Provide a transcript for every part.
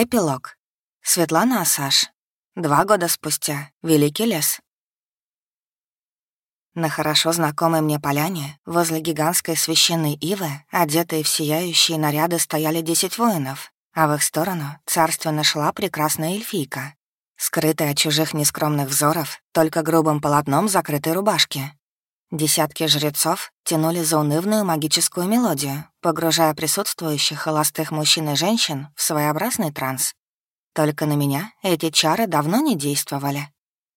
Эпилог. Светлана Асаш. Два года спустя. Великий лес. На хорошо знакомой мне поляне, возле гигантской священной ивы, одетые в сияющие наряды, стояли десять воинов, а в их сторону царственно шла прекрасная эльфийка, скрытая от чужих нескромных взоров, только грубым полотном закрытой рубашки. Десятки жрецов тянули заунывную магическую мелодию, погружая присутствующих холостых мужчин и женщин в своеобразный транс. Только на меня эти чары давно не действовали.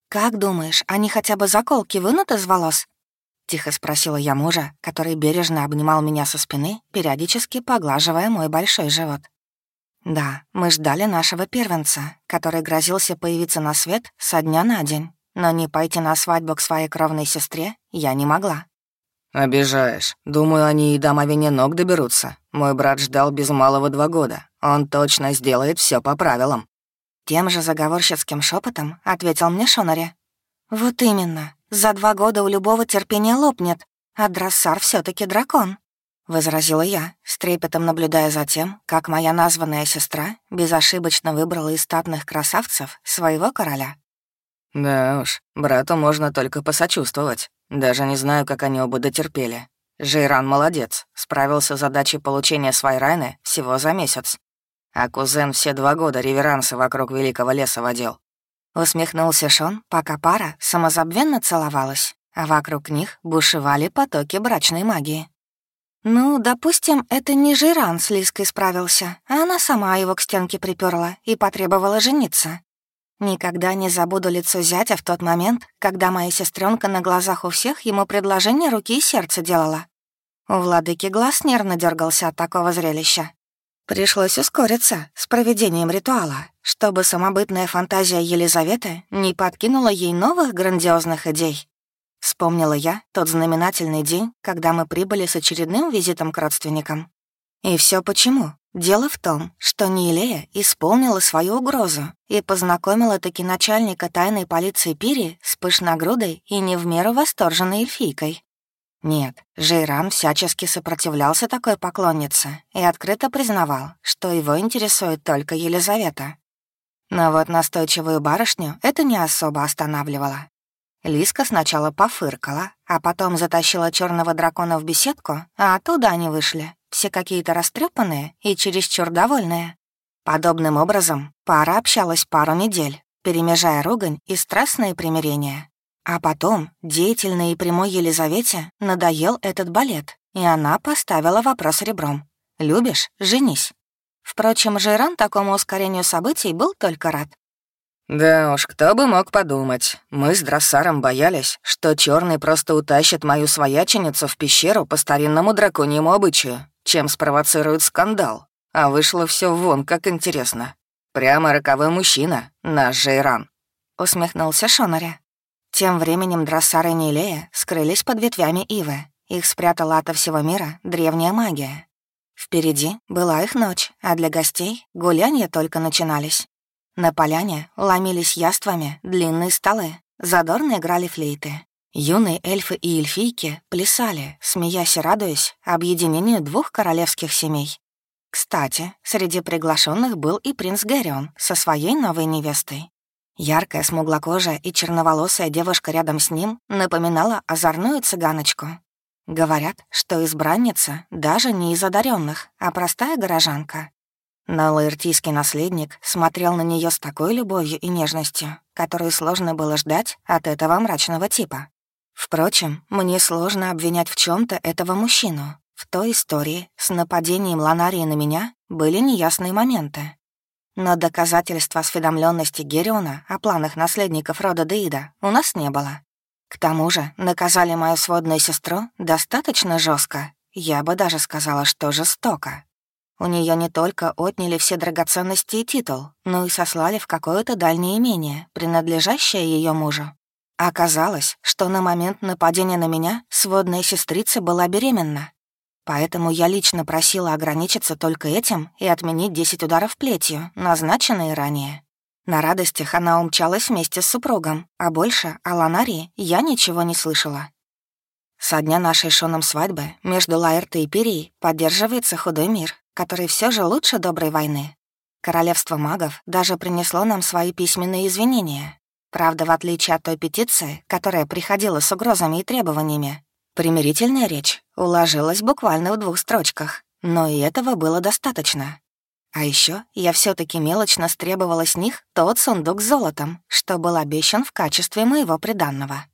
«Как думаешь, они хотя бы заколки вынут из волос?» — тихо спросила я мужа, который бережно обнимал меня со спины, периодически поглаживая мой большой живот. Да, мы ждали нашего первенца, который грозился появиться на свет со дня на день, но не пойти на свадьбу к своей кровной сестре я не могла. «Обижаешь. Думаю, они и до мовения ног доберутся. Мой брат ждал без малого два года. Он точно сделает все по правилам». Тем же заговорщицким шепотом ответил мне Шонари. «Вот именно. За два года у любого терпения лопнет, а Драссар все таки дракон», — возразила я, с трепетом наблюдая за тем, как моя названная сестра безошибочно выбрала из статных красавцев своего короля. «Да уж, брату можно только посочувствовать. Даже не знаю, как они оба дотерпели. Жейран молодец, справился с задачей получения Свайрайны всего за месяц. А кузен все два года реверансы вокруг Великого леса водил. Усмехнулся Шон, пока пара самозабвенно целовалась, а вокруг них бушевали потоки брачной магии. Ну, допустим, это не Жиран с Лиской справился, а она сама его к стенке приперла и потребовала жениться. Никогда не забуду лицо зятя в тот момент, когда моя сестренка на глазах у всех ему предложение руки и сердца делала. У владыки глаз нервно дергался от такого зрелища. Пришлось ускориться с проведением ритуала, чтобы самобытная фантазия Елизаветы не подкинула ей новых грандиозных идей. Вспомнила я тот знаменательный день, когда мы прибыли с очередным визитом к родственникам. И все почему? Дело в том, что Нилея исполнила свою угрозу и познакомила таки начальника тайной полиции Пири с пышногрудой и не в меру восторженной эльфийкой. Нет, Жейран всячески сопротивлялся такой поклоннице и открыто признавал, что его интересует только Елизавета. Но вот настойчивую барышню это не особо останавливало. Лиска сначала пофыркала, а потом затащила черного дракона в беседку, а оттуда они вышли, все какие-то растрепанные и чересчур довольные. Подобным образом пара общалась пару недель, перемежая ругань и страстные примирения. А потом деятельной и прямой Елизавете надоел этот балет, и она поставила вопрос ребром. «Любишь? Женись». Впрочем, Жиран такому ускорению событий был только рад. «Да уж, кто бы мог подумать. Мы с Дроссаром боялись, что черный просто утащит мою свояченицу в пещеру по старинному драконьему обычаю чем спровоцирует скандал. А вышло все вон, как интересно. Прямо роковой мужчина, наш Жейран. Усмехнулся Шонари. Тем временем Дроссар и Нилея скрылись под ветвями Ивы. Их спрятала ото всего мира древняя магия. Впереди была их ночь, а для гостей гулянья только начинались. На поляне ломились яствами длинные столы, задорно играли флейты. Юные эльфы и эльфийки плясали, смеясь и радуясь объединению двух королевских семей. Кстати, среди приглашенных был и принц Гэрион со своей новой невестой. Яркая смуглокожая и черноволосая девушка рядом с ним напоминала озорную цыганочку. Говорят, что избранница даже не из одаренных, а простая горожанка. Но лаэртийский наследник смотрел на нее с такой любовью и нежностью, которую сложно было ждать от этого мрачного типа. Впрочем, мне сложно обвинять в чем то этого мужчину. В той истории с нападением Ланарии на меня были неясные моменты. Но доказательства осведомленности Гериона о планах наследников рода Деида у нас не было. К тому же наказали мою сводную сестру достаточно жестко, я бы даже сказала, что жестоко. У нее не только отняли все драгоценности и титул, но и сослали в какое-то дальнее имение, принадлежащее ее мужу. Оказалось, что на момент нападения на меня сводная сестрица была беременна. Поэтому я лично просила ограничиться только этим и отменить 10 ударов плетью, назначенные ранее. На радостях она умчалась вместе с супругом, а больше о Ланарии я ничего не слышала. Со дня нашей шоном свадьбы между Лаэртой и Перией поддерживается худой мир, который все же лучше доброй войны. Королевство магов даже принесло нам свои письменные извинения. Правда, в отличие от той петиции, которая приходила с угрозами и требованиями, примирительная речь уложилась буквально в двух строчках, но и этого было достаточно. А еще я все таки мелочно стребовала с них тот сундук с золотом, что был обещан в качестве моего приданного.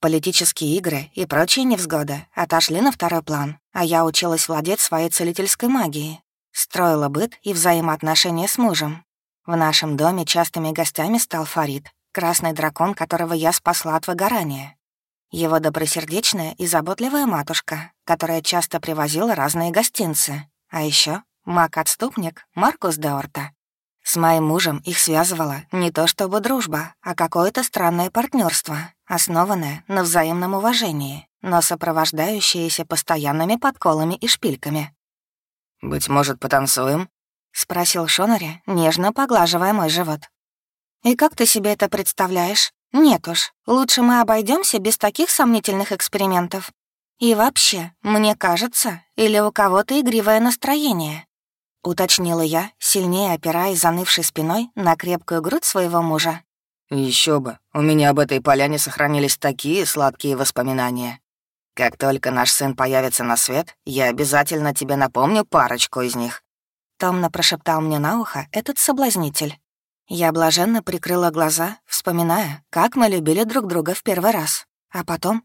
Политические игры и прочие невзгоды отошли на второй план, а я училась владеть своей целительской магией, строила быт и взаимоотношения с мужем. В нашем доме частыми гостями стал Фарид, красный дракон, которого я спасла от выгорания. Его добросердечная и заботливая матушка, которая часто привозила разные гостинцы, а еще Маг-отступник Маркус Деорта. С моим мужем их связывала не то чтобы дружба, а какое-то странное партнерство, основанное на взаимном уважении, но сопровождающееся постоянными подколами и шпильками. «Быть может, потанцуем?» — спросил Шонари, нежно поглаживая мой живот. «И как ты себе это представляешь? Нет уж, лучше мы обойдемся без таких сомнительных экспериментов. И вообще, мне кажется, или у кого-то игривое настроение уточнила я, сильнее опираясь занывшей спиной на крепкую грудь своего мужа. Еще бы, у меня об этой поляне сохранились такие сладкие воспоминания. Как только наш сын появится на свет, я обязательно тебе напомню парочку из них». Томно прошептал мне на ухо этот соблазнитель. Я блаженно прикрыла глаза, вспоминая, как мы любили друг друга в первый раз. А потом...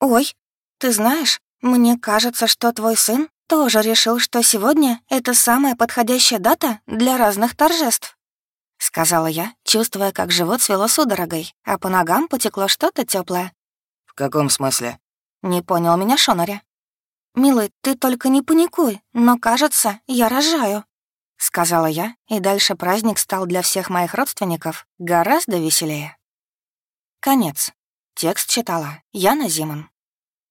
«Ой, ты знаешь, мне кажется, что твой сын тоже решил, что сегодня — это самая подходящая дата для разных торжеств. — сказала я, чувствуя, как живот свело судорогой, а по ногам потекло что-то теплое. «В каком смысле?» — не понял меня Шонари. «Милый, ты только не паникуй, но, кажется, я рожаю», — сказала я, и дальше праздник стал для всех моих родственников гораздо веселее. Конец. Текст читала Яна Зиман.